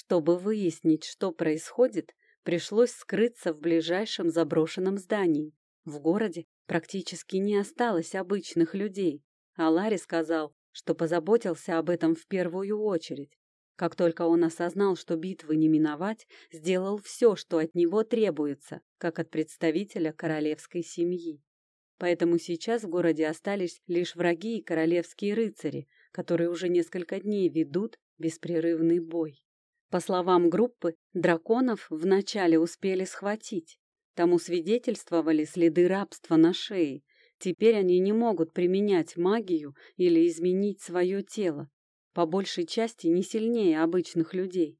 Чтобы выяснить, что происходит, пришлось скрыться в ближайшем заброшенном здании. В городе практически не осталось обычных людей, а Ларри сказал, что позаботился об этом в первую очередь. Как только он осознал, что битвы не миновать, сделал все, что от него требуется, как от представителя королевской семьи. Поэтому сейчас в городе остались лишь враги и королевские рыцари, которые уже несколько дней ведут беспрерывный бой. По словам группы, драконов вначале успели схватить. Тому свидетельствовали следы рабства на шее. Теперь они не могут применять магию или изменить свое тело. По большей части не сильнее обычных людей.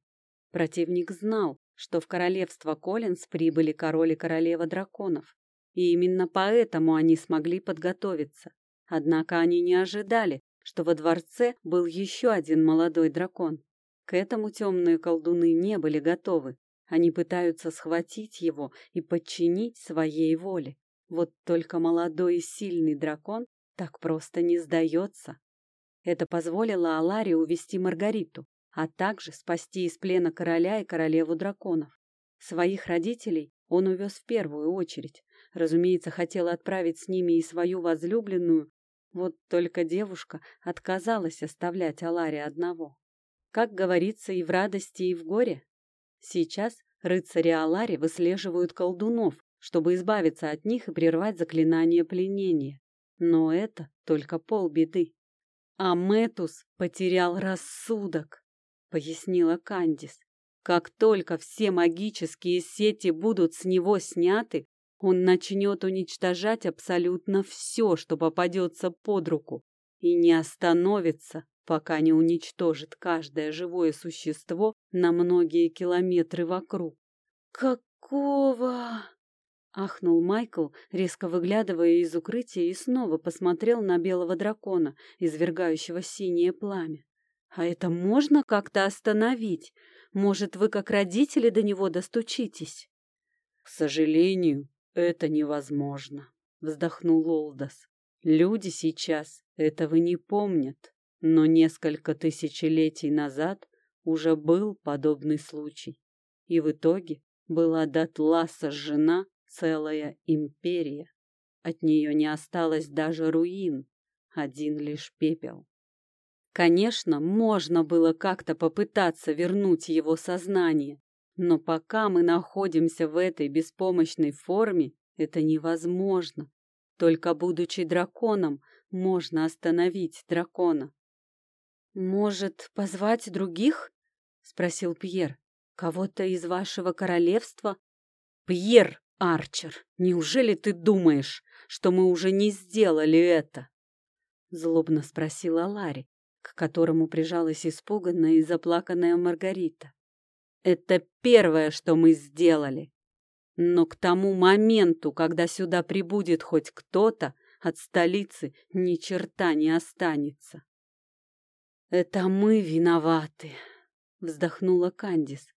Противник знал, что в королевство Коллинз прибыли король и королева драконов. И именно поэтому они смогли подготовиться. Однако они не ожидали, что во дворце был еще один молодой дракон. К этому темные колдуны не были готовы. Они пытаются схватить его и подчинить своей воле. Вот только молодой и сильный дракон так просто не сдается. Это позволило Аларе увести Маргариту, а также спасти из плена короля и королеву драконов. Своих родителей он увез в первую очередь, Разумеется, хотела отправить с ними и свою возлюбленную, вот только девушка отказалась оставлять Алари одного. Как говорится, и в радости, и в горе. Сейчас рыцари Алари выслеживают колдунов, чтобы избавиться от них и прервать заклинание пленения. Но это только полбеды. А Метус потерял рассудок, пояснила Кандис. Как только все магические сети будут с него сняты, он начнет уничтожать абсолютно все, что попадется под руку, и не остановится, пока не уничтожит каждое живое существо на многие километры вокруг. «Какого?» — ахнул Майкл, резко выглядывая из укрытия и снова посмотрел на белого дракона, извергающего синее пламя. «А это можно как-то остановить? Может, вы, как родители, до него достучитесь?» «К сожалению, «Это невозможно», — вздохнул Олдос. «Люди сейчас этого не помнят, но несколько тысячелетий назад уже был подобный случай, и в итоге была дотла сожжена целая империя. От нее не осталось даже руин, один лишь пепел. Конечно, можно было как-то попытаться вернуть его сознание, но пока мы находимся в этой беспомощной форме, это невозможно. Только будучи драконом, можно остановить дракона. «Может, позвать других?» — спросил Пьер. «Кого-то из вашего королевства?» «Пьер Арчер, неужели ты думаешь, что мы уже не сделали это?» Злобно спросила Ларри, к которому прижалась испуганная и заплаканная Маргарита. Это первое, что мы сделали. Но к тому моменту, когда сюда прибудет хоть кто-то, от столицы ни черта не останется. «Это мы виноваты», — вздохнула Кандис.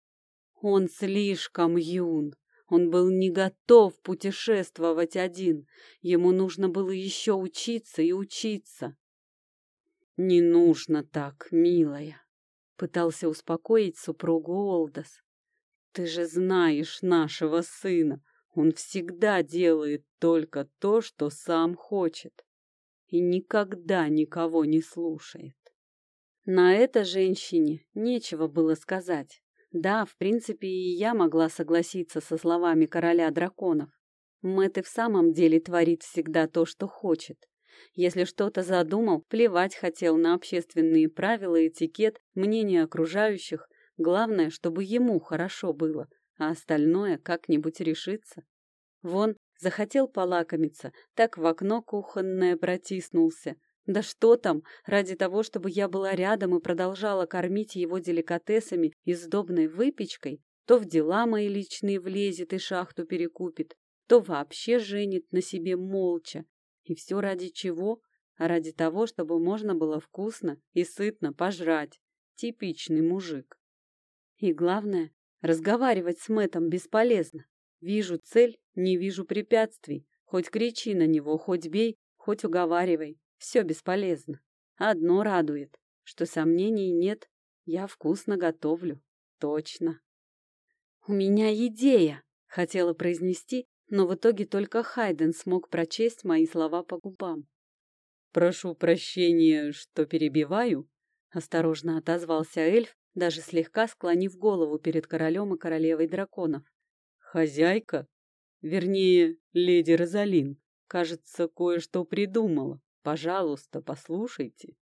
«Он слишком юн. Он был не готов путешествовать один. Ему нужно было еще учиться и учиться». «Не нужно так, милая», Пытался успокоить супругу Олдос. «Ты же знаешь нашего сына. Он всегда делает только то, что сам хочет. И никогда никого не слушает». На это женщине нечего было сказать. Да, в принципе, и я могла согласиться со словами короля драконов. Мэтт и в самом деле творит всегда то, что хочет. Если что-то задумал, плевать хотел на общественные правила, этикет, мнение окружающих. Главное, чтобы ему хорошо было, а остальное как-нибудь решится. Вон, захотел полакомиться, так в окно кухонное протиснулся. Да что там, ради того, чтобы я была рядом и продолжала кормить его деликатесами и сдобной выпечкой, то в дела мои личные влезет и шахту перекупит, то вообще женит на себе молча, и все ради чего? Ради того, чтобы можно было вкусно и сытно пожрать. Типичный мужик. И главное, разговаривать с Мэтом бесполезно. Вижу цель, не вижу препятствий. Хоть кричи на него, хоть бей, хоть уговаривай. Все бесполезно. Одно радует, что сомнений нет, я вкусно готовлю. точно. «У меня идея!» — хотела произнести, но в итоге только Хайден смог прочесть мои слова по губам. «Прошу прощения, что перебиваю», — осторожно отозвался эльф, даже слегка склонив голову перед королем и королевой драконов. «Хозяйка, вернее, леди Розалин, кажется, кое-что придумала. Пожалуйста, послушайте».